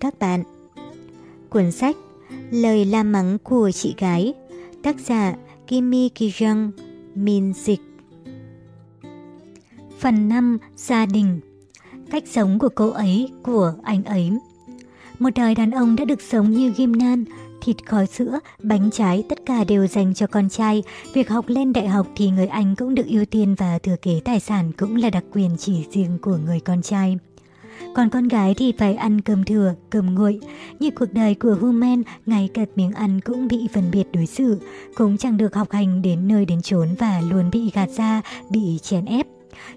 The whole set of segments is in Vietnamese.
các bạn. Cuốn sách Lời la mắng của chị gái Tác giả Kimi Kijang Min Dịch Phần 5 Gia đình Cách sống của cô ấy, của anh ấy Một đời đàn ông đã được sống như ghim nan, thịt khói sữa, bánh trái tất cả đều dành cho con trai. Việc học lên đại học thì người anh cũng được ưu tiên và thừa kế tài sản cũng là đặc quyền chỉ riêng của người con trai. Còn con gái thì phải ăn cơm thừa, cơm nguội. Như cuộc đời của Human, ngay cả miếng ăn cũng bị phân biệt đối xử, cũng chẳng được học hành đến nơi đến chốn và luôn bị gạt ra, bị chèn ép.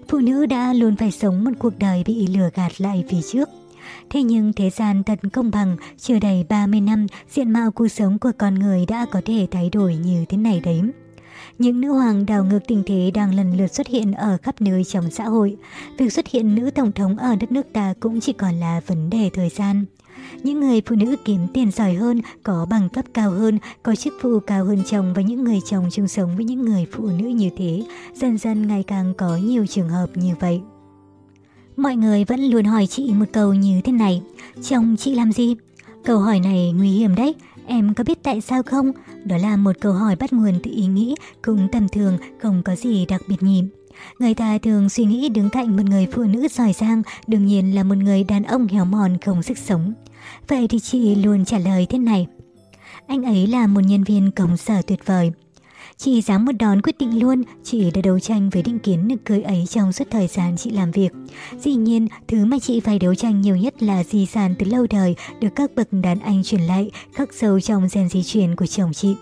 Phụ nữ đã luôn phải sống một cuộc đời bị lừa gạt lại phía trước. Thế nhưng thế gian thật công bằng, chưa đầy 30 năm, diện mạo cuộc sống của con người đã có thể thay đổi như thế này đấy. Những nữ hoàng đảo ngược tình thế đang lần lượt xuất hiện ở khắp nơi trong xã hội. Việc xuất hiện nữ tổng thống ở đất nước ta cũng chỉ còn là vấn đề thời gian. Những người phụ nữ kiếm tiền giỏi hơn, có bằng cấp cao hơn, có chức vụ cao hơn chồng và những người chồng chung sống với những người phụ nữ như thế, dần dần ngày càng có nhiều trường hợp như vậy. Mọi người vẫn luôn hỏi chị một câu như thế này, chồng chị làm gì? Câu hỏi này nguy hiểm đấy, em có biết tại sao không? Đó là một câu hỏi bắt nguồn từ ý nghĩ, cũng tầm thường, không có gì đặc biệt nhỉ. Người ta thường suy nghĩ đứng cạnh một người phụ nữ giỏi giang, đương nhiên là một người đàn ông héo mòn không sức sống. Vậy thì chị luôn trả lời thế này. Anh ấy là một nhân viên công sở tuyệt vời. Chị dám một đòn quyết định luôn, chị đã đấu tranh với định kiến nực cười ấy trong suốt thời gian chị làm việc. Dĩ nhiên, thứ mà chị phải đấu tranh nhiều nhất là di sản từ lâu đời được các bậc đàn anh truyền lại, khắc sâu trong gen di truyền của chồng chị.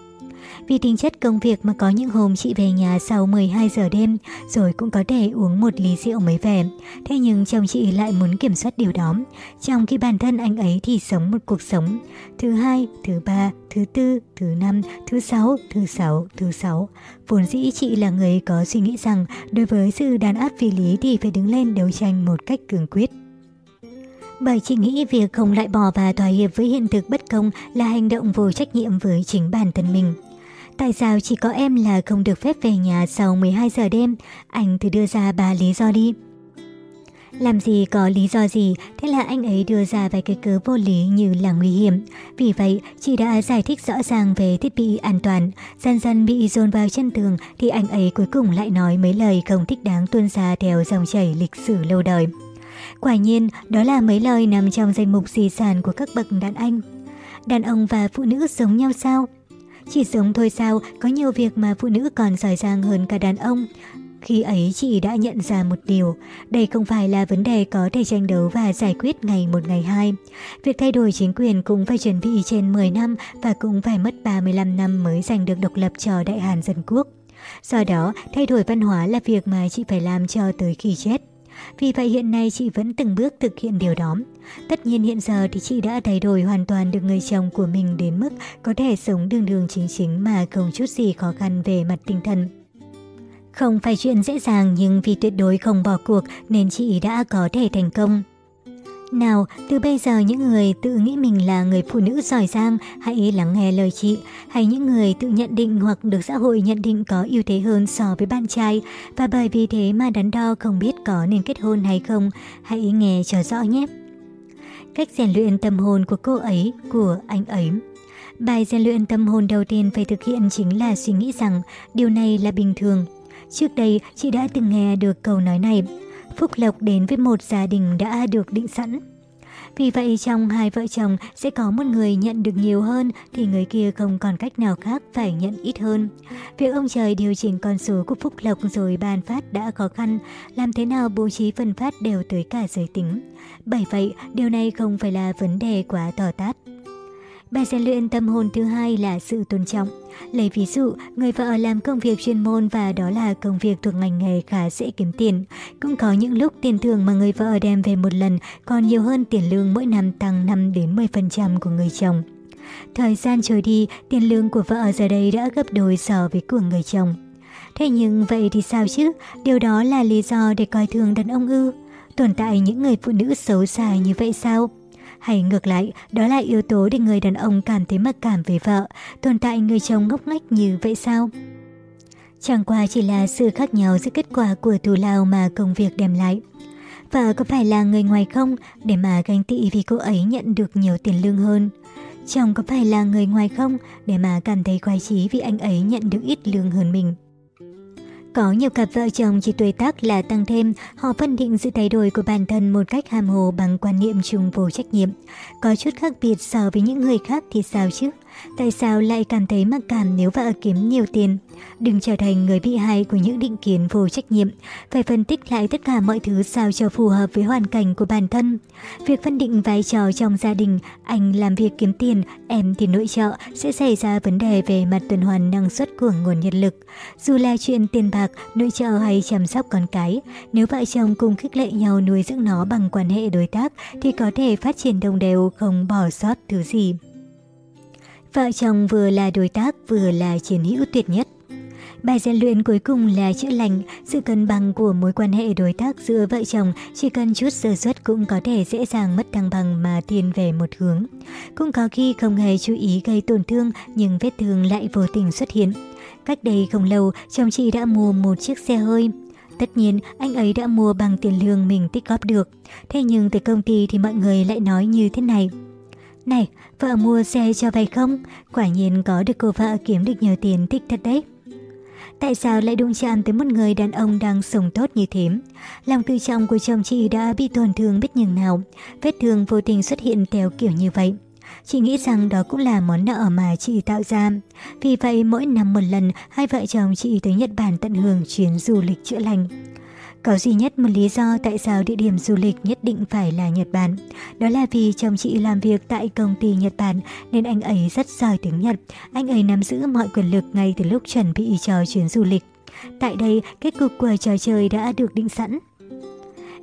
Vì tính chất công việc mà có những hôm chị về nhà sau 12 giờ đêm, rồi cũng có thể uống một ly rượu mới về. Thế nhưng chồng chị lại muốn kiểm soát điều đó, trong khi bản thân anh ấy thì sống một cuộc sống. Thứ hai, thứ ba, thứ tư, thứ năm, thứ sáu, thứ sáu, thứ sáu. Vốn dĩ chị là người có suy nghĩ rằng đối với sự đàn áp phi lý thì phải đứng lên đấu tranh một cách cường quyết. Bởi chị nghĩ việc không loại bỏ và thỏa hiệp với hiện thực bất công là hành động vô trách nhiệm với chính bản thân mình. Tại sao chỉ có em là không được phép về nhà sau 12 giờ đêm? Anh thử đưa ra ba lý do đi. Làm gì có lý do gì, thế là anh ấy đưa ra vài cái cớ vô lý như là nguy hiểm. Vì vậy, chị đã giải thích rõ ràng về thiết bị an toàn. Dần dần bị dồn vào chân tường thì anh ấy cuối cùng lại nói mấy lời không thích đáng tuôn ra theo dòng chảy lịch sử lâu đời. Quả nhiên, đó là mấy lời nằm trong danh mục di sản của các bậc đàn anh. Đàn ông và phụ nữ giống nhau sao? Chỉ giống thôi sao, có nhiều việc mà phụ nữ còn giỏi giang hơn cả đàn ông. Khi ấy chị đã nhận ra một điều, đây không phải là vấn đề có thể tranh đấu và giải quyết ngày một ngày hai. Việc thay đổi chính quyền cũng phải chuẩn bị trên 10 năm và cũng phải mất 35 năm mới giành được độc lập cho Đại Hàn Dân Quốc. Do đó, thay đổi văn hóa là việc mà chị phải làm cho tới khi chết. Vì vậy hiện nay chị vẫn từng bước thực hiện điều đó. Tất nhiên hiện giờ thì chị đã thay đổi hoàn toàn được người chồng của mình đến mức có thể sống đường đường chính chính mà không chút gì khó khăn về mặt tinh thần. Không phải chuyện dễ dàng nhưng vì tuyệt đối không bỏ cuộc nên chị đã có thể thành công. Nào, từ bây giờ những người tự nghĩ mình là người phụ nữ giỏi giang, hãy lắng nghe lời chị. Hay những người tự nhận định hoặc được xã hội nhận định có ưu thế hơn so với bạn trai, và bởi vì thế mà đắn đo không biết có nên kết hôn hay không, hãy nghe cho rõ nhé. Cách rèn luyện tâm hồn của cô ấy, của anh ấy. Bài rèn luyện tâm hồn đầu tiên phải thực hiện chính là suy nghĩ rằng điều này là bình thường. Trước đây, chị đã từng nghe được câu nói này, phúc lộc đến với một gia đình đã được định sẵn. Vì vậy trong hai vợ chồng sẽ có một người nhận được nhiều hơn thì người kia không còn cách nào khác phải nhận ít hơn. Việc ông trời điều chỉnh con số của phúc lộc rồi ban phát đã khó khăn, làm thế nào bố trí phân phát đều tới cả giới tính. Bởi vậy, điều này không phải là vấn đề quá tỏ tát. Bài rèn luyện tâm hồn thứ hai là sự tôn trọng. Lấy ví dụ, người vợ làm công việc chuyên môn và đó là công việc thuộc ngành nghề khá dễ kiếm tiền. Cũng có những lúc tiền thưởng mà người vợ đem về một lần còn nhiều hơn tiền lương mỗi năm tăng 5 đến 10% của người chồng. Thời gian trôi đi, tiền lương của vợ giờ đây đã gấp đôi so với của người chồng. Thế nhưng vậy thì sao chứ? Điều đó là lý do để coi thường đàn ông ư? Tồn tại những người phụ nữ xấu xa như vậy sao? Hay ngược lại, đó là yếu tố để người đàn ông cảm thấy mặc cảm về vợ, tồn tại người chồng ngốc nghếch như vậy sao? Chẳng qua chỉ là sự khác nhau giữa kết quả của thù lao mà công việc đem lại. Vợ có phải là người ngoài không để mà ganh tị vì cô ấy nhận được nhiều tiền lương hơn? Chồng có phải là người ngoài không để mà cảm thấy khoái chí vì anh ấy nhận được ít lương hơn mình? Có nhiều cặp vợ chồng chỉ tuổi tác là tăng thêm, họ phân định sự thay đổi của bản thân một cách hàm hồ bằng quan niệm chung vô trách nhiệm. Có chút khác biệt so với những người khác thì sao chứ? Tại sao lại cảm thấy mặc cảm nếu vợ kiếm nhiều tiền? Đừng trở thành người bị hại của những định kiến vô trách nhiệm. Phải phân tích lại tất cả mọi thứ sao cho phù hợp với hoàn cảnh của bản thân. Việc phân định vai trò trong gia đình, anh làm việc kiếm tiền, em thì nội trợ, sẽ xảy ra vấn đề về mặt tuần hoàn năng suất của nguồn nhân lực. Dù là chuyện tiền bạc, nội trợ hay chăm sóc con cái, nếu vợ chồng cùng khích lệ nhau nuôi dưỡng nó bằng quan hệ đối tác thì có thể phát triển đồng đều không bỏ sót thứ gì. Vợ chồng vừa là đối tác vừa là chiến hữu tuyệt nhất. Bài rèn luyện cuối cùng là chữa lành, sự cân bằng của mối quan hệ đối tác giữa vợ chồng chỉ cần chút sơ suất cũng có thể dễ dàng mất thăng bằng mà tiến về một hướng. Cũng có khi không hề chú ý gây tổn thương nhưng vết thương lại vô tình xuất hiện. Cách đây không lâu, chồng chị đã mua một chiếc xe hơi. Tất nhiên, anh ấy đã mua bằng tiền lương mình tích góp được. Thế nhưng từ công ty thì mọi người lại nói như thế này. Này, vợ mua xe cho vay không? Quả nhiên có được cô vợ kiếm được nhiều tiền thích thật đấy. Tại sao lại đụng chạm tới một người đàn ông đang sống tốt như thế? Lòng tự trọng của chồng chị đã bị tổn thương biết nhường nào. Vết thương vô tình xuất hiện theo kiểu như vậy. Chị nghĩ rằng đó cũng là món nợ mà chị tạo ra. Vì vậy mỗi năm một lần, hai vợ chồng chị tới Nhật Bản tận hưởng chuyến du lịch chữa lành. Có duy nhất một lý do tại sao địa điểm du lịch nhất định phải là Nhật Bản. Đó là vì chồng chị làm việc tại công ty Nhật Bản nên anh ấy rất giỏi tiếng Nhật. Anh ấy nắm giữ mọi quyền lực ngay từ lúc chuẩn bị cho chuyến du lịch. Tại đây, kết cục của trò chơi đã được định sẵn.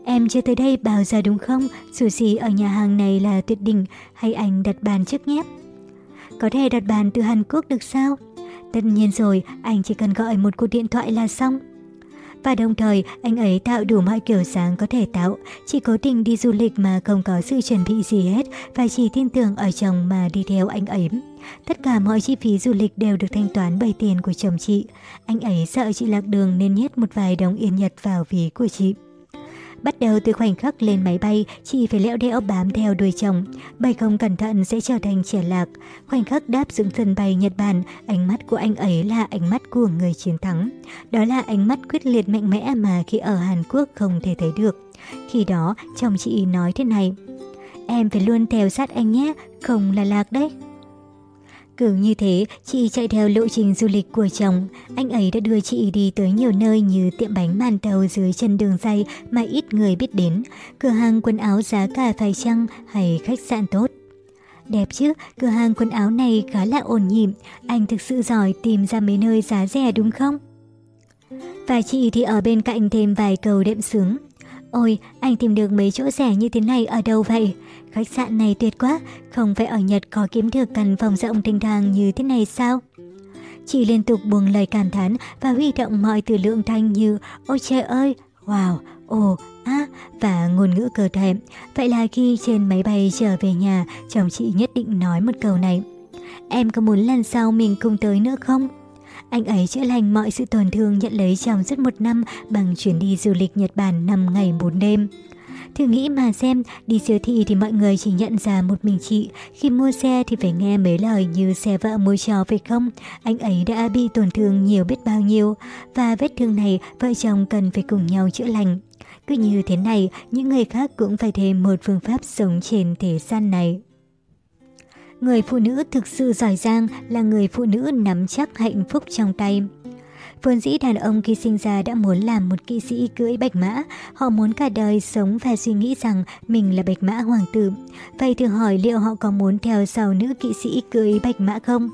Em chưa tới đây bao giờ đúng không? Dù gì ở nhà hàng này là tuyệt đỉnh, hay anh đặt bàn trước nhé? Có thể đặt bàn từ Hàn Quốc được sao? Tất nhiên rồi, anh chỉ cần gọi một cuộc điện thoại là xong. Và đồng thời, anh ấy tạo đủ mọi kiểu dáng có thể tạo, chỉ cố tình đi du lịch mà không có sự chuẩn bị gì hết và chỉ tin tưởng ở chồng mà đi theo anh ấy. Tất cả mọi chi phí du lịch đều được thanh toán bởi tiền của chồng chị. Anh ấy sợ chị lạc đường nên nhét một vài đồng yên nhật vào ví của chị. Bắt đầu từ khoảnh khắc lên máy bay, chị phải lẽo đẽo bám theo đuôi chồng. Bay không cẩn thận sẽ trở thành trẻ lạc. Khoảnh khắc đáp xuống sân bay Nhật Bản, ánh mắt của anh ấy là ánh mắt của người chiến thắng. Đó là ánh mắt quyết liệt mạnh mẽ mà khi ở Hàn Quốc không thể thấy được. Khi đó, chồng chị nói thế này. Em phải luôn theo sát anh nhé, không là lạc đấy. Cứ như thế, chị chạy theo lộ trình du lịch của chồng. Anh ấy đã đưa chị đi tới nhiều nơi như tiệm bánh màn tàu dưới chân đường dây mà ít người biết đến, cửa hàng quần áo giá cả phải chăng hay khách sạn tốt. Đẹp chứ, cửa hàng quần áo này khá là ổn nhịp, anh thực sự giỏi tìm ra mấy nơi giá rẻ đúng không? Và chị thì ở bên cạnh thêm vài câu đệm sướng. Ôi, anh tìm được mấy chỗ rẻ như thế này ở đâu vậy? Khách sạn này tuyệt quá, không phải ở Nhật có kiếm được căn phòng rộng thanh thang như thế này sao? Chị liên tục buông lời cảm thán và huy động mọi từ lượng thanh như Ôi trời ơi, wow, ồ, á và ngôn ngữ cơ thể. Vậy là khi trên máy bay trở về nhà, chồng chị nhất định nói một câu này. Em có muốn lần sau mình cùng tới nữa không? Anh ấy chữa lành mọi sự tổn thương nhận lấy trong suốt một năm bằng chuyến đi du lịch Nhật Bản 5 ngày 4 đêm. Thử nghĩ mà xem, đi siêu thị thì mọi người chỉ nhận ra một mình chị, khi mua xe thì phải nghe mấy lời như xe vợ mua trò phải không? Anh ấy đã bị tổn thương nhiều biết bao nhiêu, và vết thương này vợ chồng cần phải cùng nhau chữa lành. Cứ như thế này, những người khác cũng phải thêm một phương pháp sống trên thế gian này. Người phụ nữ thực sự giỏi giang là người phụ nữ nắm chắc hạnh phúc trong tay. Vốn dĩ đàn ông khi sinh ra đã muốn làm một kỵ sĩ cưỡi bạch mã, họ muốn cả đời sống và suy nghĩ rằng mình là bạch mã hoàng tử. Vậy thử hỏi liệu họ có muốn theo sau nữ kỵ sĩ cưỡi bạch mã không?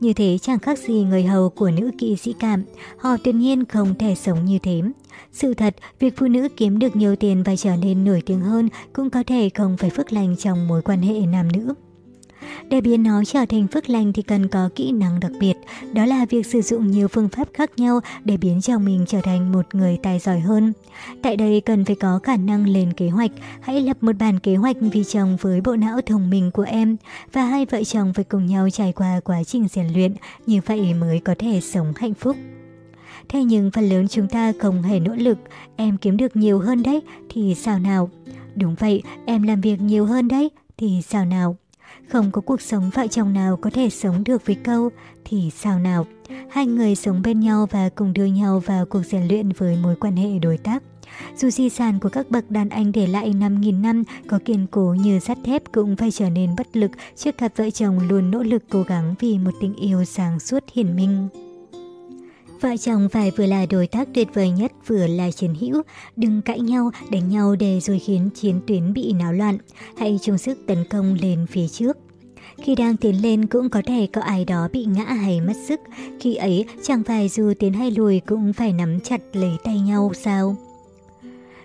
Như thế chẳng khác gì người hầu của nữ kỵ sĩ cảm, họ tự nhiên không thể sống như thế. Sự thật, việc phụ nữ kiếm được nhiều tiền và trở nên nổi tiếng hơn cũng có thể không phải phước lành trong mối quan hệ nam nữ. Để biến nó trở thành phước lành thì cần có kỹ năng đặc biệt, đó là việc sử dụng nhiều phương pháp khác nhau để biến chồng mình trở thành một người tài giỏi hơn. Tại đây cần phải có khả năng lên kế hoạch, hãy lập một bản kế hoạch vì chồng với bộ não thông minh của em và hai vợ chồng phải cùng nhau trải qua quá trình rèn luyện, như vậy mới có thể sống hạnh phúc. thế nhưng phần lớn chúng ta không hề nỗ lực, em kiếm được nhiều hơn đấy, thì sao nào? Đúng vậy, em làm việc nhiều hơn đấy, thì sao nào? Không có cuộc sống vợ chồng nào có thể sống được với câu thì sao nào? Hai người sống bên nhau và cùng đưa nhau vào cuộc rèn luyện với mối quan hệ đối tác. Dù di sản của các bậc đàn anh để lại 5.000 năm có kiên cố như sắt thép cũng phải trở nên bất lực trước cặp vợ chồng luôn nỗ lực cố gắng vì một tình yêu sáng suốt hiển minh. Vợ chồng phải vừa là đối tác tuyệt vời nhất vừa là chiến hữu. Đừng cãi nhau, đánh nhau để rồi khiến chiến tuyến bị náo loạn. Hãy chung sức tấn công lên phía trước. Khi đang tiến lên cũng có thể có ai đó bị ngã hay mất sức. Khi ấy chẳng phải dù tiến hay lùi cũng phải nắm chặt lấy tay nhau sao?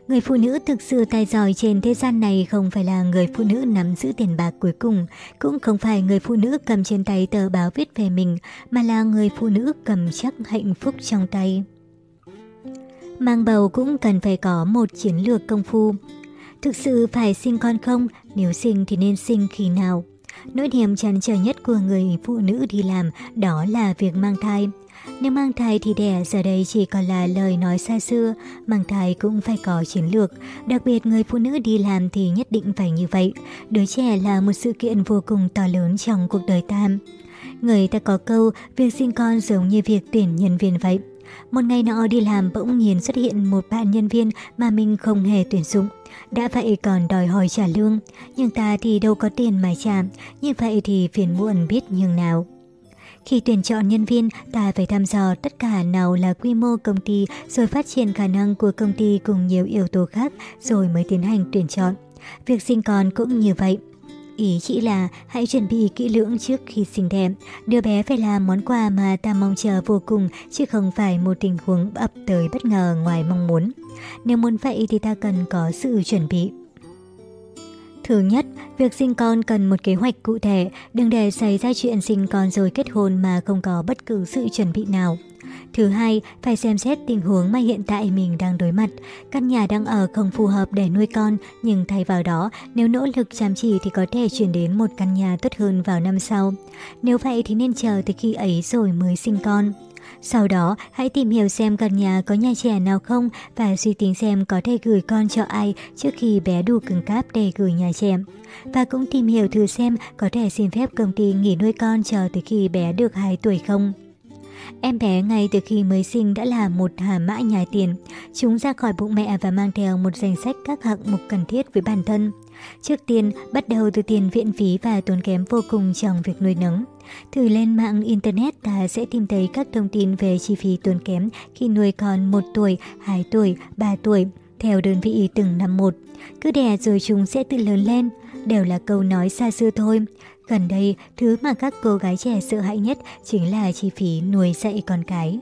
Người phụ nữ thực sự tài giỏi trên thế gian này không phải là người phụ nữ nắm giữ tiền bạc cuối cùng, cũng không phải người phụ nữ cầm trên tay tờ báo viết về mình, mà là người phụ nữ cầm chắc hạnh phúc trong tay. Mang bầu cũng cần phải có một chiến lược công phu. Thực sự phải sinh con không? Nếu sinh thì nên sinh khi nào? Nỗi niềm chăn trở nhất của người phụ nữ đi làm đó là việc mang thai. Nếu mang thai thì đẻ giờ đây chỉ còn là lời nói xa xưa, mang thai cũng phải có chiến lược, đặc biệt người phụ nữ đi làm thì nhất định phải như vậy. Đứa trẻ là một sự kiện vô cùng to lớn trong cuộc đời tam Người ta có câu, việc sinh con giống như việc tuyển nhân viên vậy. Một ngày nọ đi làm bỗng nhiên xuất hiện một bạn nhân viên mà mình không hề tuyển dụng. Đã vậy còn đòi hỏi trả lương, nhưng ta thì đâu có tiền mà trả, như vậy thì phiền muộn biết nhường nào. Khi tuyển chọn nhân viên, ta phải thăm dò tất cả nào là quy mô công ty rồi phát triển khả năng của công ty cùng nhiều yếu tố khác rồi mới tiến hành tuyển chọn. Việc sinh con cũng như vậy. Ý chị là hãy chuẩn bị kỹ lưỡng trước khi sinh đẻ. Đứa bé phải là món quà mà ta mong chờ vô cùng chứ không phải một tình huống ập tới bất ngờ ngoài mong muốn. Nếu muốn vậy thì ta cần có sự chuẩn bị. Thứ nhất, việc sinh con cần một kế hoạch cụ thể, đừng để xảy ra chuyện sinh con rồi kết hôn mà không có bất cứ sự chuẩn bị nào. Thứ hai, phải xem xét tình huống mà hiện tại mình đang đối mặt. Căn nhà đang ở không phù hợp để nuôi con, nhưng thay vào đó, nếu nỗ lực chăm chỉ thì có thể chuyển đến một căn nhà tốt hơn vào năm sau. Nếu vậy thì nên chờ tới khi ấy rồi mới sinh con. Sau đó, hãy tìm hiểu xem gần nhà có nhà trẻ nào không và suy tính xem có thể gửi con cho ai trước khi bé đủ cứng cáp để gửi nhà trẻ. Và cũng tìm hiểu thử xem có thể xin phép công ty nghỉ nuôi con chờ tới khi bé được 2 tuổi không. Em bé ngay từ khi mới sinh đã là một hà mã nhài tiền. Chúng ra khỏi bụng mẹ và mang theo một danh sách các hạng mục cần thiết với bản thân. Trước tiên, bắt đầu từ tiền viện phí và tốn kém vô cùng trong việc nuôi nấng. Thử lên mạng Internet ta sẽ tìm thấy các thông tin về chi phí tốn kém khi nuôi con 1 tuổi, 2 tuổi, 3 tuổi, theo đơn vị từng năm một. Cứ đẻ rồi chúng sẽ tự lớn lên, đều là câu nói xa xưa thôi. Gần đây, thứ mà các cô gái trẻ sợ hãi nhất chính là chi phí nuôi dạy con cái.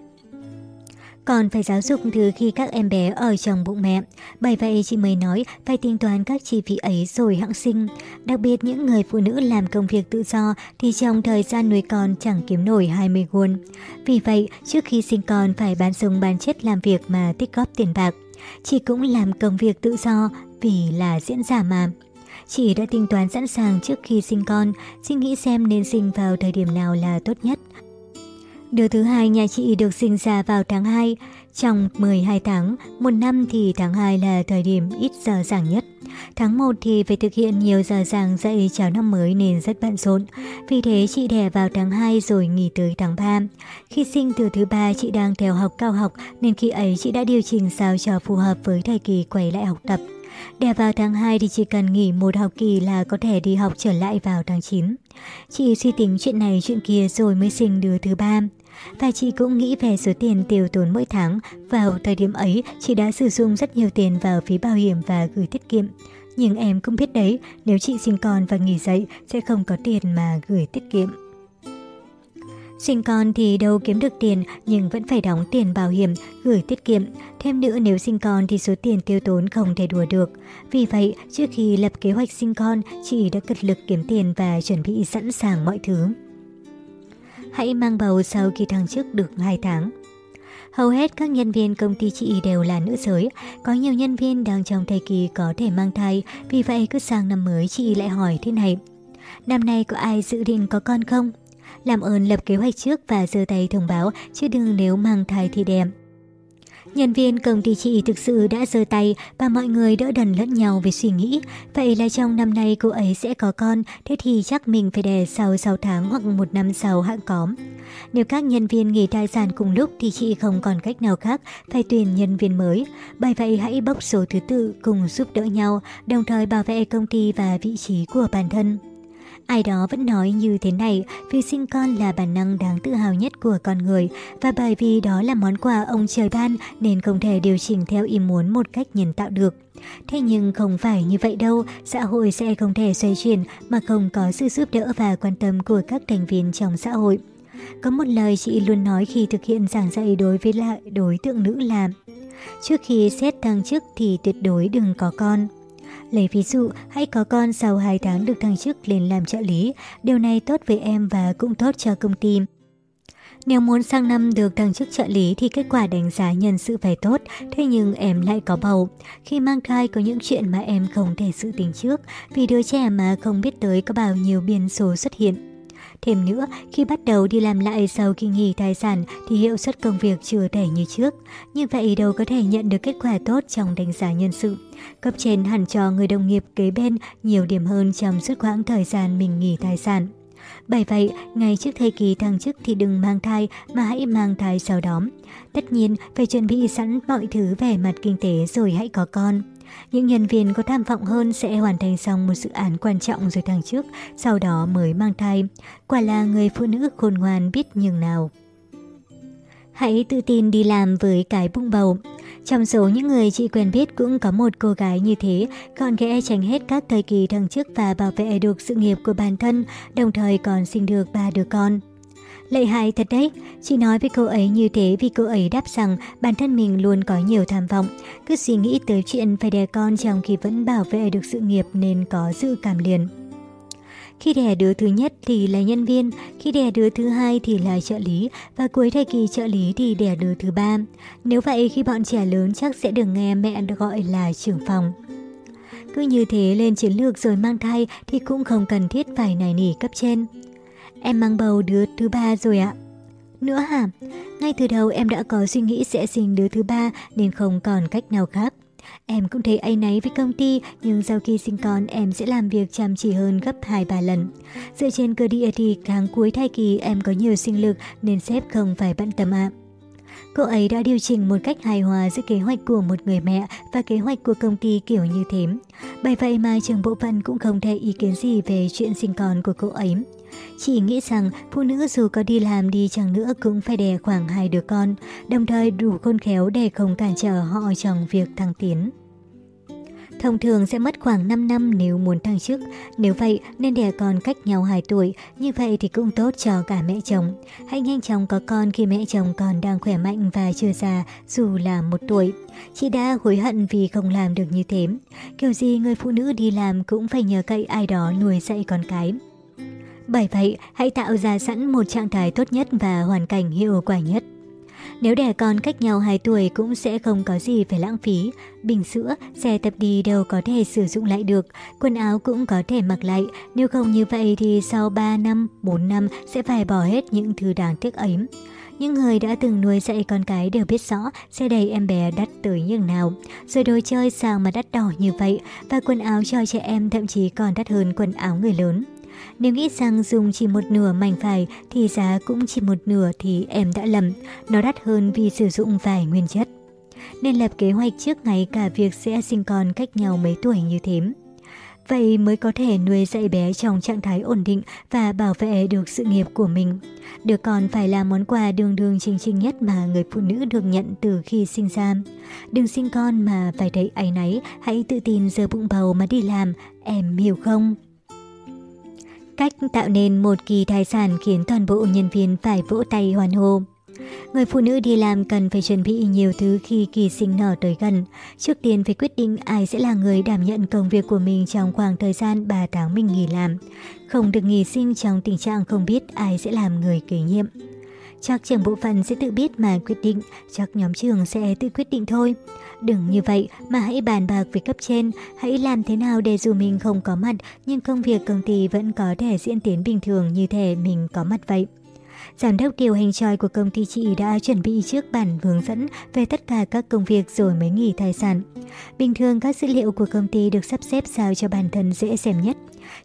Còn phải giáo dục từ khi các em bé ở trong bụng mẹ. Bởi vậy chị mới nói phải tính toán các chi phí ấy rồi hãng sinh. Đặc biệt những người phụ nữ làm công việc tự do thì trong thời gian nuôi con chẳng kiếm nổi 20 won. Vì vậy, trước khi sinh con phải bán sống bán chết làm việc mà tích góp tiền bạc. Chị cũng làm công việc tự do vì là diễn giả mà. Chị đã tính toán sẵn sàng trước khi sinh con, suy nghĩ xem nên sinh vào thời điểm nào là tốt nhất. Đứa thứ hai nhà chị được sinh ra vào tháng 2. Trong 12 tháng, một năm thì tháng 2 là thời điểm ít giờ giảng nhất. Tháng 1 thì phải thực hiện nhiều giờ giảng dạy chào năm mới nên rất bận rộn. Vì thế chị đẻ vào tháng 2 rồi nghỉ tới tháng 3. Khi sinh từ thứ ba chị đang theo học cao học nên khi ấy chị đã điều chỉnh sao cho phù hợp với thời kỳ quay lại học tập. Đẻ vào tháng 2 thì chỉ cần nghỉ một học kỳ là có thể đi học trở lại vào tháng 9. Chị suy tính chuyện này chuyện kia rồi mới sinh đứa thứ ba. Và chị cũng nghĩ về số tiền tiêu tốn mỗi tháng. Vào thời điểm ấy, chị đã sử dụng rất nhiều tiền vào phí bảo hiểm và gửi tiết kiệm. Nhưng em cũng biết đấy, nếu chị sinh con và nghỉ dạy sẽ không có tiền mà gửi tiết kiệm. Sinh con thì đâu kiếm được tiền nhưng vẫn phải đóng tiền bảo hiểm, gửi tiết kiệm. Thêm nữa nếu sinh con thì số tiền tiêu tốn không thể đùa được. Vì vậy, trước khi lập kế hoạch sinh con, chị đã cật lực kiếm tiền và chuẩn bị sẵn sàng mọi thứ. Hãy mang bầu sau khi thăng chức được 2 tháng. Hầu hết các nhân viên công ty chị đều là nữ giới, có nhiều nhân viên đang trong thời kỳ có thể mang thai, vì vậy cứ sang năm mới chị lại hỏi thế này. Năm nay có ai dự định có con không? Làm ơn lập kế hoạch trước và giơ tay thông báo, chứ đừng nếu mang thai thì đẹp. Nhân viên công ty chị thực sự đã giơ tay và mọi người đỡ đần lẫn nhau về suy nghĩ. Vậy là trong năm nay cô ấy sẽ có con, thế thì chắc mình phải đẻ sau 6 tháng hoặc một năm sau hãng có. Nếu các nhân viên nghỉ thai sản cùng lúc thì chị không còn cách nào khác phải tuyển nhân viên mới. Bởi vậy hãy bốc số thứ tự cùng giúp đỡ nhau, đồng thời bảo vệ công ty và vị trí của bản thân. Ai đó vẫn nói như thế này, vì sinh con là bản năng đáng tự hào nhất của con người và bởi vì đó là món quà ông trời ban nên không thể điều chỉnh theo ý muốn một cách nhân tạo được. Thế nhưng không phải như vậy đâu, xã hội sẽ không thể xoay chuyển mà không có sự giúp đỡ và quan tâm của các thành viên trong xã hội. Có một lời chị luôn nói khi thực hiện giảng dạy đối với lại đối tượng nữ là Trước khi xét thăng chức thì tuyệt đối đừng có con. Lấy ví dụ, hãy có con sau 2 tháng được thăng chức lên làm trợ lý. Điều này tốt với em và cũng tốt cho công ty. Nếu muốn sang năm được thăng chức trợ lý thì kết quả đánh giá nhân sự phải tốt, thế nhưng em lại có bầu. Khi mang thai có những chuyện mà em không thể dự tính trước, vì đứa trẻ mà không biết tới có bao nhiêu biến số xuất hiện. Thêm nữa, khi bắt đầu đi làm lại sau khi nghỉ thai sản thì hiệu suất công việc chưa thể như trước. Như vậy đâu có thể nhận được kết quả tốt trong đánh giá nhân sự. Cấp trên hẳn cho người đồng nghiệp kế bên nhiều điểm hơn trong suốt quãng thời gian mình nghỉ thai sản. Bởi vậy, ngay trước thời kỳ thăng chức thì đừng mang thai mà hãy mang thai sau đó. Tất nhiên, phải chuẩn bị sẵn mọi thứ về mặt kinh tế rồi hãy có con. Những nhân viên có tham vọng hơn sẽ hoàn thành xong một dự án quan trọng rồi thăng chức, sau đó mới mang thai. Quả là người phụ nữ khôn ngoan biết nhường nào. Hãy tự tin đi làm với cái bụng bầu. Trong số những người chị quen biết cũng có một cô gái như thế, gọn ghẽ tránh hết các thời kỳ thăng chức và bảo vệ được sự nghiệp của bản thân, đồng thời còn sinh được ba đứa con. Lợi hại thật đấy, chị nói với cô ấy như thế vì cô ấy đáp rằng bản thân mình luôn có nhiều tham vọng. Cứ suy nghĩ tới chuyện phải đẻ con trong khi vẫn bảo vệ được sự nghiệp nên có dự cảm liền. Khi đẻ đứa thứ nhất thì là nhân viên, khi đẻ đứa thứ hai thì là trợ lý và cuối thời kỳ trợ lý thì đẻ đứa thứ ba. Nếu vậy khi bọn trẻ lớn chắc sẽ được nghe mẹ được gọi là trưởng phòng. Cứ như thế lên chiến lược rồi mang thai thì cũng không cần thiết phải nài nỉ cấp trên. Em mang bầu đứa thứ ba rồi ạ. Nữa hả? Ngay từ đầu em đã có suy nghĩ sẽ sinh đứa thứ ba nên không còn cách nào khác. Em cũng thấy ai náy với công ty, nhưng sau khi sinh con em sẽ làm việc chăm chỉ hơn gấp 2-3 lần. Dựa trên cơ địa thì tháng cuối thai kỳ em có nhiều sinh lực nên sếp không phải bận tâm ạ. Cô ấy đã điều chỉnh một cách hài hòa giữa kế hoạch của một người mẹ và kế hoạch của công ty kiểu như thế. Bởi vậy mà trường bộ phận cũng không thể ý kiến gì về chuyện sinh con của cô ấy. Chị nghĩ rằng phụ nữ dù có đi làm đi chẳng nữa cũng phải đẻ khoảng hai đứa con, đồng thời đủ khôn khéo để không cản trở họ trong việc thăng tiến. Thông thường sẽ mất khoảng 5 năm nếu muốn thăng chức. Nếu vậy nên đẻ con cách nhau 2 tuổi, như vậy thì cũng tốt cho cả mẹ chồng. Hãy nhanh chóng có con khi mẹ chồng còn đang khỏe mạnh và chưa già dù là một tuổi. Chị đã hối hận vì không làm được như thế. Kiểu gì người phụ nữ đi làm cũng phải nhờ cậy ai đó nuôi dạy con cái. Bởi vậy, hãy tạo ra sẵn một trạng thái tốt nhất và hoàn cảnh hiệu quả nhất. Nếu đẻ con cách nhau 2 tuổi cũng sẽ không có gì phải lãng phí. Bình sữa, xe tập đi đều có thể sử dụng lại được, quần áo cũng có thể mặc lại. Nếu không như vậy thì sau 3 năm, 4 năm sẽ phải bỏ hết những thứ đáng tiếc ấy. Những người đã từng nuôi dạy con cái đều biết rõ xe đầy em bé đắt tới nhường nào. Rồi đồ chơi sao mà đắt đỏ như vậy và quần áo cho trẻ em thậm chí còn đắt hơn quần áo người lớn. Nếu nghĩ rằng dùng chỉ một nửa mảnh vải thì giá cũng chỉ một nửa thì em đã lầm. Nó đắt hơn vì sử dụng vải nguyên chất. Nên lập kế hoạch trước ngày cả việc sẽ sinh con cách nhau mấy tuổi như thế. Vậy mới có thể nuôi dạy bé trong trạng thái ổn định và bảo vệ được sự nghiệp của mình. Đứa con phải là món quà đường đường chính chính nhất mà người phụ nữ được nhận từ khi sinh ra. Đừng sinh con mà phải thấy áy náy, hãy tự tin giờ bụng bầu mà đi làm, em hiểu không? Cách tạo nên một kỳ thai sản khiến toàn bộ nhân viên phải vỗ tay hoàn hô. Người phụ nữ đi làm cần phải chuẩn bị nhiều thứ khi kỳ sinh nở tới gần. Trước tiên phải quyết định ai sẽ là người đảm nhận công việc của mình trong khoảng thời gian 3 tháng mình nghỉ làm. Không được nghỉ sinh trong tình trạng không biết ai sẽ làm người kế nhiệm. Chắc trưởng bộ phận sẽ tự biết mà quyết định, chắc nhóm trường sẽ tự quyết định thôi. Đừng như vậy mà hãy bàn bạc với cấp trên, hãy làm thế nào để dù mình không có mặt nhưng công việc công ty vẫn có thể diễn tiến bình thường như thể mình có mặt vậy. Giám đốc điều hành tròi của công ty chị đã chuẩn bị trước bản hướng dẫn về tất cả các công việc rồi mới nghỉ thai sản. Bình thường các dữ liệu của công ty được sắp xếp sao cho bản thân dễ xem nhất.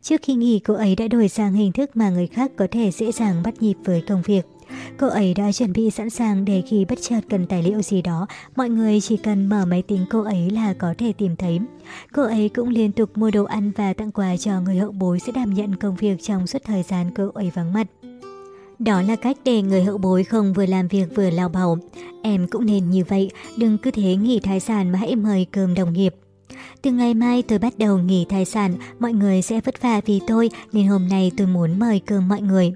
Trước khi nghỉ cô ấy đã đổi sang hình thức mà người khác có thể dễ dàng bắt nhịp với công việc. Cô ấy đã chuẩn bị sẵn sàng để khi bất chợt cần tài liệu gì đó, mọi người chỉ cần mở máy tính cô ấy là có thể tìm thấy. Cô ấy cũng liên tục mua đồ ăn và tặng quà cho người hậu bối sẽ đảm nhận công việc trong suốt thời gian cô ấy vắng mặt. Đó là cách để người hậu bối không vừa làm việc vừa lao bầu. Em cũng nên như vậy, đừng cứ thế nghỉ thai sản mà hãy mời cơm đồng nghiệp. Từ ngày mai tôi bắt đầu nghỉ thai sản, mọi người sẽ vất vả vì tôi nên hôm nay tôi muốn mời cơm mọi người.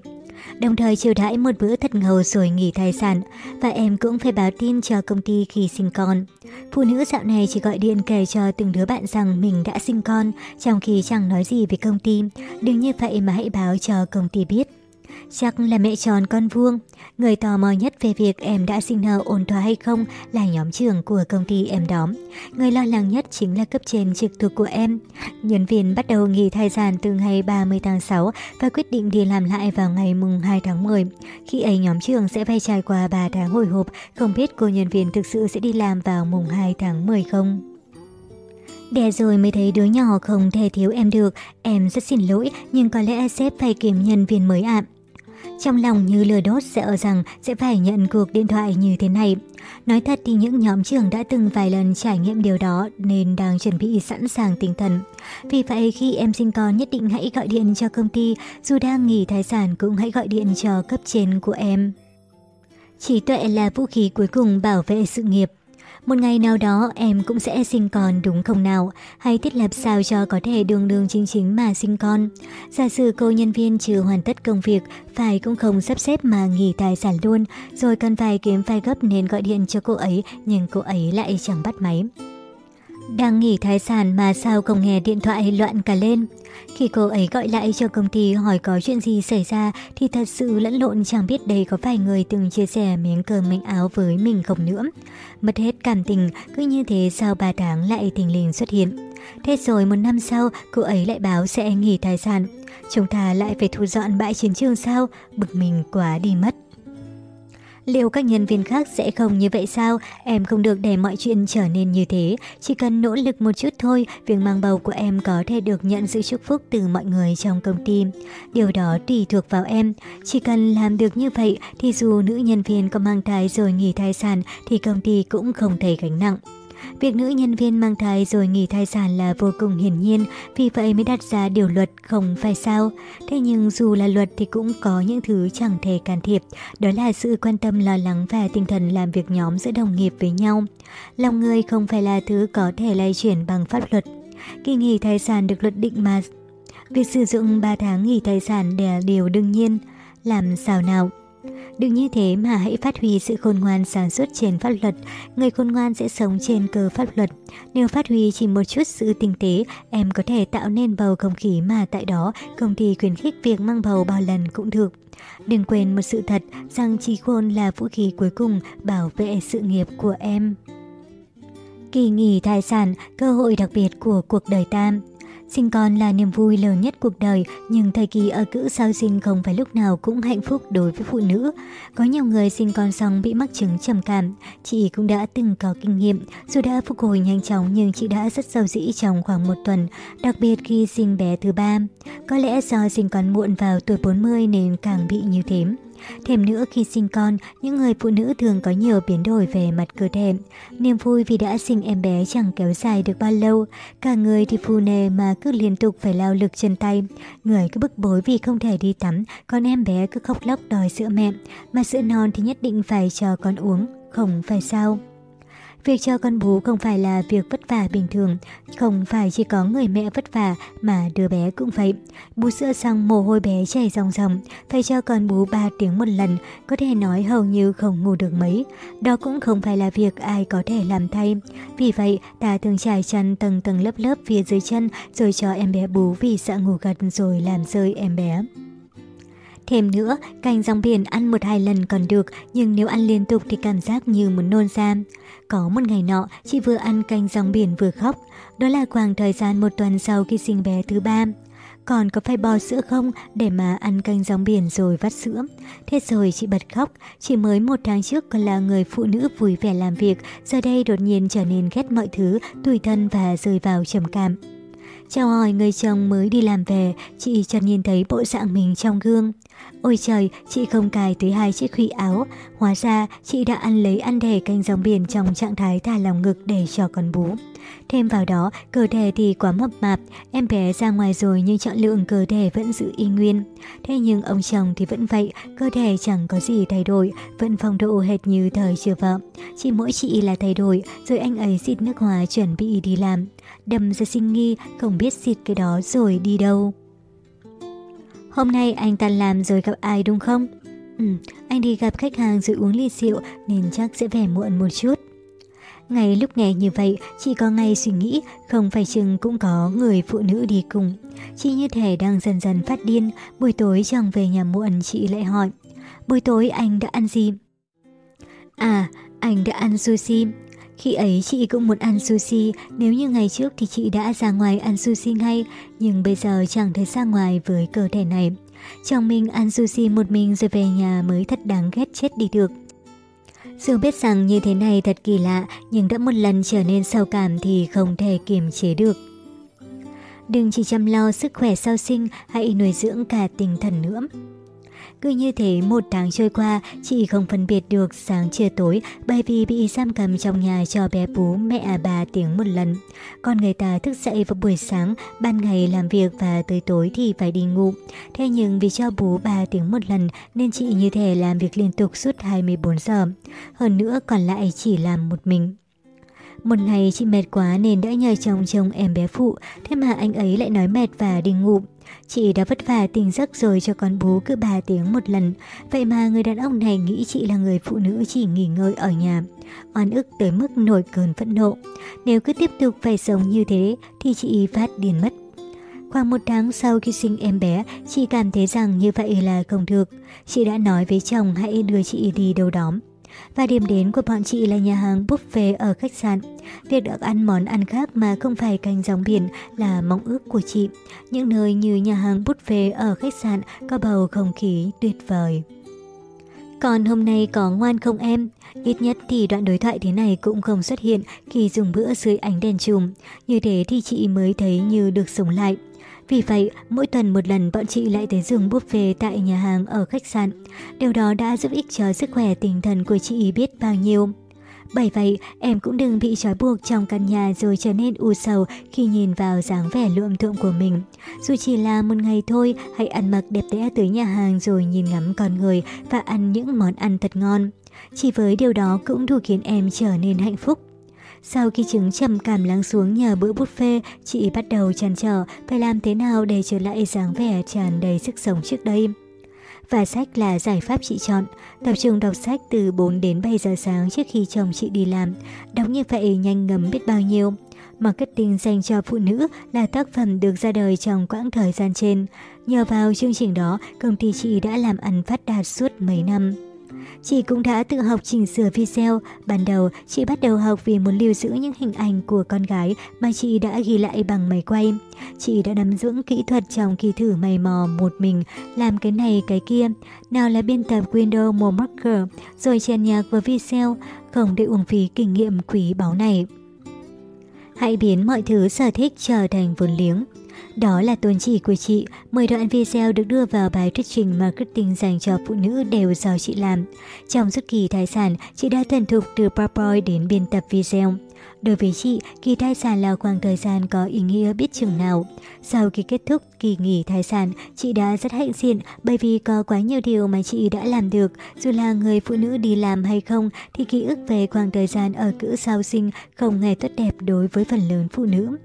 Đồng thời chiều đãi một bữa thật ngầu rồi nghỉ thai sản và em cũng phải báo tin cho công ty khi sinh con. Phụ nữ dạo này chỉ gọi điện kể cho từng đứa bạn rằng mình đã sinh con, trong khi chẳng nói gì về công ty. Đừng như vậy mà hãy báo cho công ty biết. Chắc là mẹ tròn con vuông. Người tò mò nhất về việc em đã sinh nở ổn thỏa hay không là nhóm trưởng của công ty em đóm. Người lo lắng nhất chính là cấp trên trực thuộc của em. Nhân viên bắt đầu nghỉ thai sản từ ngày 30 tháng 6 và quyết định đi làm lại vào ngày mùng 2 tháng 10. Khi ấy nhóm trưởng sẽ phải trải qua 3 tháng hồi hộp, không biết cô nhân viên thực sự sẽ đi làm vào mùng 2 tháng 10 không. Đẻ rồi mới thấy đứa nhỏ không thể thiếu em được, em rất xin lỗi nhưng có lẽ sếp phải kiếm nhân viên mới ạ. Trong lòng như lửa đốt sợ rằng sẽ phải nhận cuộc điện thoại như thế này. Nói thật thì những nhóm trưởng đã từng vài lần trải nghiệm điều đó nên đang chuẩn bị sẵn sàng tinh thần. Vì vậy khi em sinh con nhất định hãy gọi điện cho công ty, dù đang nghỉ thai sản cũng hãy gọi điện cho cấp trên của em. Trí tuệ là vũ khí cuối cùng bảo vệ sự nghiệp. Một ngày nào đó em cũng sẽ sinh con đúng không nào? hay thiết lập sao cho có thể đường đường chính chính mà sinh con. Giả sử cô nhân viên chưa hoàn tất công việc, phải cũng không sắp xếp mà nghỉ tài sản luôn, rồi cần phải kiếm vai gấp nên gọi điện cho cô ấy, nhưng cô ấy lại chẳng bắt máy. Đang nghỉ thái sản mà sao không nghe điện thoại loạn cả lên. Khi cô ấy gọi lại cho công ty hỏi có chuyện gì xảy ra thì thật sự lẫn lộn chẳng biết đây có phải người từng chia sẻ miếng cơm manh áo với mình không nữa. Mất hết cảm tình, cứ như thế sau 3 tháng lại tình lình xuất hiện. Thế rồi một năm sau, cô ấy lại báo sẽ nghỉ thai sản. Chúng ta lại phải thu dọn bãi chiến trường sao? Bực mình quá đi mất. Liệu các nhân viên khác sẽ không như vậy sao? Em không được để mọi chuyện trở nên như thế. Chỉ cần nỗ lực một chút thôi, việc mang bầu của em có thể được nhận sự chúc phúc từ mọi người trong công ty. Điều đó tùy thuộc vào em. Chỉ cần làm được như vậy thì dù nữ nhân viên có mang thai rồi nghỉ thai sản thì công ty cũng không thấy gánh nặng. Việc nữ nhân viên mang thai rồi nghỉ thai sản là vô cùng hiển nhiên, vì vậy mới đặt ra điều luật không phải sao. Thế nhưng dù là luật thì cũng có những thứ chẳng thể can thiệp, đó là sự quan tâm lo lắng và tinh thần làm việc nhóm giữa đồng nghiệp với nhau. Lòng người không phải là thứ có thể lay chuyển bằng pháp luật. Kỳ nghỉ thai sản được luật định mà Việc sử dụng 3 tháng nghỉ thai sản là điều đương nhiên. Làm sao nào? Đừng như thế mà hãy phát huy sự khôn ngoan sản xuất trên pháp luật. Người khôn ngoan sẽ sống trên cơ pháp luật. Nếu phát huy chỉ một chút sự tinh tế, em có thể tạo nên bầu không khí mà tại đó công ty khuyến khích việc mang bầu bao lần cũng được. Đừng quên một sự thật rằng trí khôn là vũ khí cuối cùng bảo vệ sự nghiệp của em. Kỳ nghỉ thai sản, cơ hội đặc biệt của cuộc đời tam. Sinh con là niềm vui lớn nhất cuộc đời, nhưng thời kỳ ở cữ sau sinh không phải lúc nào cũng hạnh phúc đối với phụ nữ. Có nhiều người sinh con xong bị mắc chứng trầm cảm. Chị cũng đã từng có kinh nghiệm, dù đã phục hồi nhanh chóng nhưng chị đã rất sâu dĩ trong khoảng một tuần, đặc biệt khi sinh bé thứ ba. Có lẽ do sinh con muộn vào tuổi 40 nên càng bị như thế. Thêm nữa khi sinh con, những người phụ nữ thường có nhiều biến đổi về mặt cơ thể. Niềm vui vì đã sinh em bé chẳng kéo dài được bao lâu. Cả người thì phù nề mà cứ liên tục phải lao lực chân tay. Người cứ bức bối vì không thể đi tắm, còn em bé cứ khóc lóc đòi sữa mẹ. Mà sữa non thì nhất định phải cho con uống, không phải sao. Việc cho con bú không phải là việc vất vả bình thường, không phải chỉ có người mẹ vất vả mà đứa bé cũng vậy. Bú sữa xong mồ hôi bé chảy ròng ròng, phải cho con bú 3 tiếng một lần, có thể nói hầu như không ngủ được mấy. Đó cũng không phải là việc ai có thể làm thay. Vì vậy, ta thường trải chăn tầng tầng lớp lớp phía dưới chân rồi cho em bé bú vì sợ ngủ gật rồi làm rơi em bé. Thêm nữa, canh rong biển ăn một hai lần còn được, nhưng nếu ăn liên tục thì cảm giác như muốn nôn ra. Có một ngày nọ, chị vừa ăn canh rong biển vừa khóc. Đó là khoảng thời gian một tuần sau khi sinh bé thứ ba. còn có phải bò sữa không để mà ăn canh rong biển rồi vắt sữa. Thế rồi chị bật khóc, chỉ mới một tháng trước còn là người phụ nữ vui vẻ làm việc, giờ đây đột nhiên trở nên ghét mọi thứ, tủi thân và rơi vào trầm cảm. Chào hỏi người chồng mới đi làm về, chị chợt nhìn thấy bộ dạng mình trong gương. Ôi trời, chị không cài tới hai chiếc khuy áo. Hóa ra, chị đã ăn lấy ăn đẻ canh rong biển trong trạng thái thả lòng ngực để cho con bú. Thêm vào đó, cơ thể thì quá mập mạp, em bé ra ngoài rồi nhưng trọng lượng cơ thể vẫn giữ y nguyên. Thế nhưng ông chồng thì vẫn vậy, cơ thể chẳng có gì thay đổi, vẫn phong độ hệt như thời chưa vợ. Chỉ mỗi chị là thay đổi, rồi anh ấy xịt nước hóa chuẩn bị đi làm. đầm ra sinh nghi, không biết xịt cái đó rồi đi đâu. Hôm nay anh tan làm rồi gặp ai đúng không? Ừ, anh đi gặp khách hàng rồi uống ly rượu nên chắc sẽ về muộn một chút. Ngay lúc nghe như vậy, chị có ngay suy nghĩ không phải chừng cũng có người phụ nữ đi cùng. Chị như thể đang dần dần phát điên, buổi tối chẳng về nhà muộn chị lại hỏi. Buổi tối anh đã ăn gì? À, anh đã ăn sushi. Khi ấy chị cũng muốn ăn sushi, nếu như ngày trước thì chị đã ra ngoài ăn sushi ngay, nhưng bây giờ chẳng thể ra ngoài với cơ thể này. Chồng mình ăn sushi một mình rồi về nhà mới thật đáng ghét chết đi được. Dù biết rằng như thế này thật kỳ lạ, nhưng đã một lần trở nên sâu cảm thì không thể kiềm chế được. Đừng chỉ chăm lo sức khỏe sau sinh, hãy nuôi dưỡng cả tinh thần nữa. Cứ như thế một tháng trôi qua, chị không phân biệt được sáng trưa tối bởi vì bị giam cầm trong nhà cho bé bú mẹ à bà tiếng một lần. con người ta thức dậy vào buổi sáng, ban ngày làm việc và tới tối thì phải đi ngủ. Thế nhưng vì cho bú 3 tiếng một lần nên chị như thể làm việc liên tục suốt 24 giờ. Hơn nữa còn lại chỉ làm một mình. Một ngày chị mệt quá nên đã nhờ chồng chồng em bé phụ, thế mà anh ấy lại nói mệt và đi ngủ. Chị đã vất vả tỉnh giấc rồi cho con bú cứ 3 tiếng một lần. Vậy mà người đàn ông này nghĩ chị là người phụ nữ chỉ nghỉ ngơi ở nhà. Oan ức tới mức nổi cơn phẫn nộ. Nếu cứ tiếp tục phải sống như thế thì chị phát điên mất. Khoảng một tháng sau khi sinh em bé, chị cảm thấy rằng như vậy là không được. Chị đã nói với chồng hãy đưa chị đi đâu đó. Và điểm đến của bọn chị là nhà hàng buffet ở khách sạn. Việc được ăn món ăn khác mà không phải canh rong biển là mong ước của chị. Những nơi như nhà hàng buffet ở khách sạn có bầu không khí tuyệt vời. Còn hôm nay có ngoan không em? Ít nhất thì đoạn đối thoại thế này cũng không xuất hiện khi dùng bữa dưới ánh đèn chùm. Như thế thì chị mới thấy như được sống lại. Vì vậy, mỗi tuần một lần bọn chị lại tới giường buffet tại nhà hàng ở khách sạn. Điều đó đã giúp ích cho sức khỏe tinh thần của chị biết bao nhiêu. Bởi vậy, em cũng đừng bị trói buộc trong căn nhà rồi trở nên u sầu khi nhìn vào dáng vẻ luộm thuộm của mình. Dù chỉ là một ngày thôi, hãy ăn mặc đẹp đẽ tới nhà hàng rồi nhìn ngắm con người và ăn những món ăn thật ngon. Chỉ với điều đó cũng đủ khiến em trở nên hạnh phúc. Sau khi chứng trầm cảm lắng xuống nhờ bữa buffet, chị bắt đầu chăn trở phải làm thế nào để trở lại dáng vẻ tràn đầy sức sống trước đây. Và sách là giải pháp chị chọn, tập trung đọc sách từ 4 đến 7 giờ sáng trước khi chồng chị đi làm. Đọc như vậy nhanh ngấm biết bao nhiêu. Marketing dành cho phụ nữ là tác phẩm được ra đời trong quãng thời gian trên. Nhờ vào chương trình đó, công ty chị đã làm ăn phát đạt suốt mấy năm. Chị cũng đã tự học chỉnh sửa video. Ban đầu, chị bắt đầu học vì muốn lưu giữ những hình ảnh của con gái mà chị đã ghi lại bằng máy quay. Chị đã nắm dưỡng kỹ thuật trong kỳ thử mày mò một mình, làm cái này cái kia. Nào là biên tập Windows mua marker, rồi chèn nhạc vào video, không để uổng phí kinh nghiệm quý báu này. Hãy biến mọi thứ sở thích trở thành vốn liếng. Đó là tôn chỉ của chị, 10 đoạn video được đưa vào bài thuyết trình marketing dành cho phụ nữ đều do chị làm. Trong suốt kỳ thai sản, chị đã thuần thục từ PowerPoint đến biên tập video. Đối với chị, kỳ thai sản là khoảng thời gian có ý nghĩa biết chừng nào. Sau khi kết thúc kỳ nghỉ thai sản, chị đã rất hạnh diện bởi vì có quá nhiều điều mà chị đã làm được. Dù là người phụ nữ đi làm hay không, thì ký ức về khoảng thời gian ở cữ sau sinh không hề tốt đẹp đối với phần lớn phụ nữ.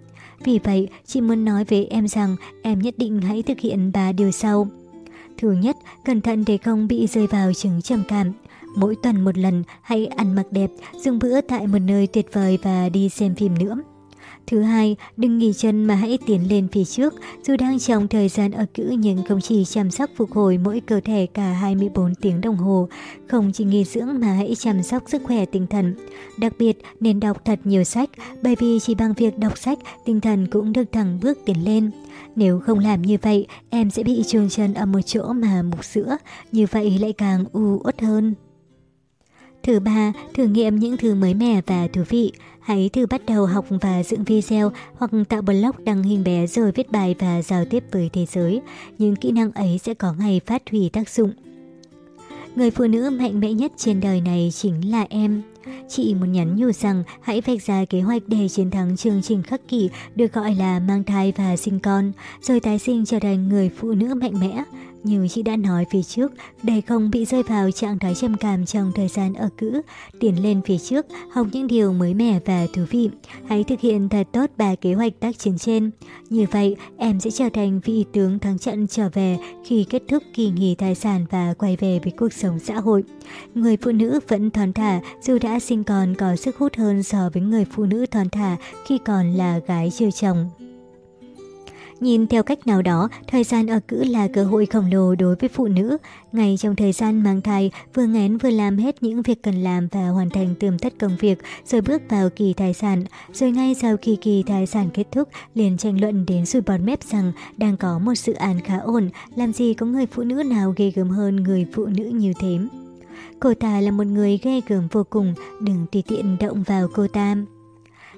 Vì vậy, chị muốn nói với em rằng em nhất định hãy thực hiện ba điều sau. Thứ nhất, cẩn thận để không bị rơi vào chứng trầm cảm. Mỗi tuần một lần, hãy ăn mặc đẹp, dùng bữa tại một nơi tuyệt vời và đi xem phim nữa. Thứ hai, đừng nghỉ chân mà hãy tiến lên phía trước, dù đang trong thời gian ở cữ nhưng không chỉ chăm sóc phục hồi mỗi cơ thể cả 24 tiếng đồng hồ, không chỉ nghỉ dưỡng mà hãy chăm sóc sức khỏe tinh thần. Đặc biệt, nên đọc thật nhiều sách, bởi vì chỉ bằng việc đọc sách, tinh thần cũng được thẳng bước tiến lên. Nếu không làm như vậy, em sẽ bị chuông chân ở một chỗ mà mục sữa, như vậy lại càng u uất hơn. Thứ ba, thử nghiệm những thứ mới mẻ và thú vị. Hãy thử bắt đầu học và dựng video hoặc tạo blog đăng hình bé rồi viết bài và giao tiếp với thế giới. Những kỹ năng ấy sẽ có ngày phát huy tác dụng. Người phụ nữ mạnh mẽ nhất trên đời này chính là em. Chị muốn nhắn nhủ rằng hãy vạch ra kế hoạch để chiến thắng chương trình khắc kỷ được gọi là mang thai và sinh con, rồi tái sinh trở thành người phụ nữ mạnh mẽ. Như chị đã nói phía trước, để không bị rơi vào trạng thái trầm cảm trong thời gian ở cữ, tiến lên phía trước, học những điều mới mẻ và thú vị. Hãy thực hiện thật tốt ba kế hoạch tác chiến trên. Như vậy, em sẽ trở thành vị tướng thắng trận trở về khi kết thúc kỳ nghỉ tài sản và quay về với cuộc sống xã hội. Người phụ nữ vẫn thon thả dù đã sinh con có sức hút hơn so với người phụ nữ thon thả khi còn là gái chưa chồng. Nhìn theo cách nào đó, thời gian ở cữ là cơ hội khổng lồ đối với phụ nữ. Ngay trong thời gian mang thai, vừa ngén vừa làm hết những việc cần làm và hoàn thành tươm tất công việc, rồi bước vào kỳ thai sản. Rồi ngay sau khi kỳ thai sản kết thúc, liền tranh luận đến sùi bọt mép rằng đang có một dự án khá ổn, làm gì có người phụ nữ nào ghê gớm hơn người phụ nữ như thế. Cô ta là một người ghê gớm vô cùng, đừng tùy tiện động vào cô ta.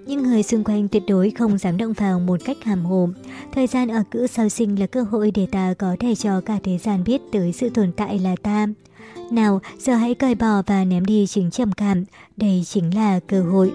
Những người xung quanh tuyệt đối không dám động vào một cách hàm hồ. Thời gian ở cữ sau sinh là cơ hội để ta có thể cho cả thế gian biết tới sự tồn tại là ta. Nào, giờ hãy cởi bỏ và ném đi chính trầm cảm. Đây chính là cơ hội.